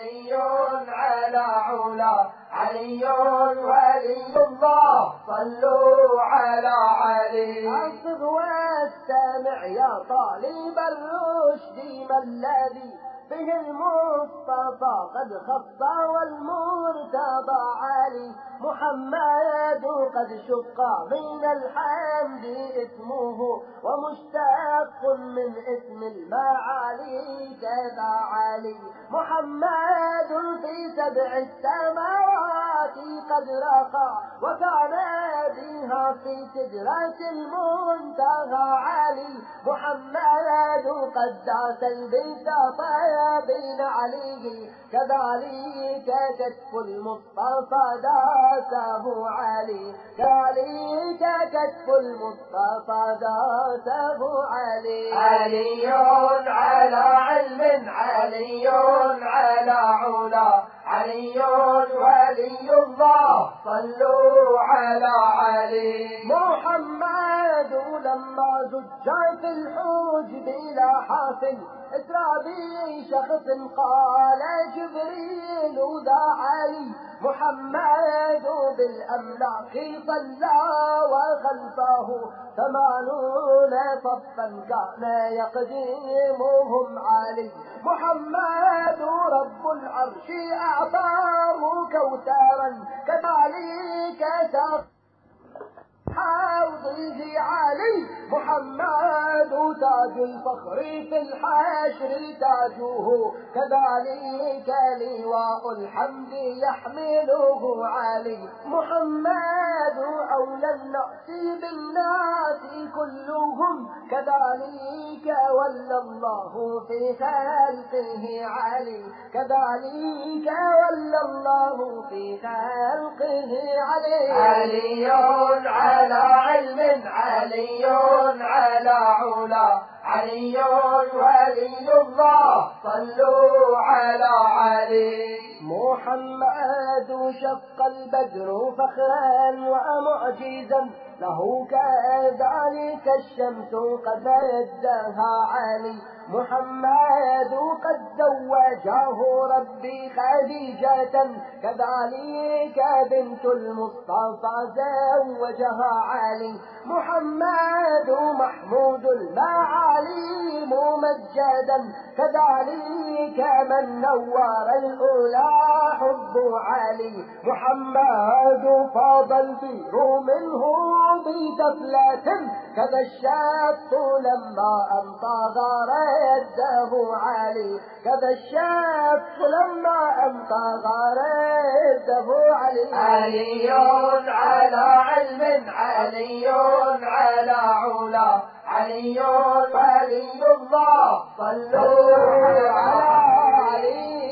علي على علا. علي ولي الله. صلوا على علي. أنصت واستمع يا طالب الرشد. ما الذي به المصطفى قد خص والمرتضى علي. محمد قد شق من الحمد اسمه ومشتق من اسم المعالي كذا علي. محمد في سبع السماوات قد رقى وكان بها في سدرة المنتهى علي. محمد قد داس البيت طيبين عليه كذلك كتف المصطفى داسه علي. كذلك كتف المصطفى داسه علي. علي على علم علي على علا. علي ولي الله صلوا على علي. لما زج في الحوج بلا حافل اسرى بي شخص قال جبريل ذا علي محمد بالأملاك صلى وخلفه ثمانون صفا كان يقدمهم علي. محمد رب العرش أعطاه كوثرا كذلك ساق حوضه علي. محمد تاج الفخر في الحشر تاجه. كذلك لواء الحمد يحمله علي. محمد أولى الناس بالناس كلهم. كذلك ولى الله في خلقه علي. كذلك ولى الله في خلقه علي. علي على علم علي على علا. علي ولي الله صلوا على علي. محمد شق البدر فخرا ومعجزا له كذلك الشمس قد مدها علي محمد قد زوجه ربي خديجة كذلك بنت المصطفى زوجها علي محمد محمود المعالي ممجدا كذلك من نور الأولى حب علي محمد فاض البير منه بتفلة كذا الشاب لما أنطى رده علي. كذا الشاب لما أنطى رده علي. علي على علم علي على علا. علي ولي الله. صلوا على علي.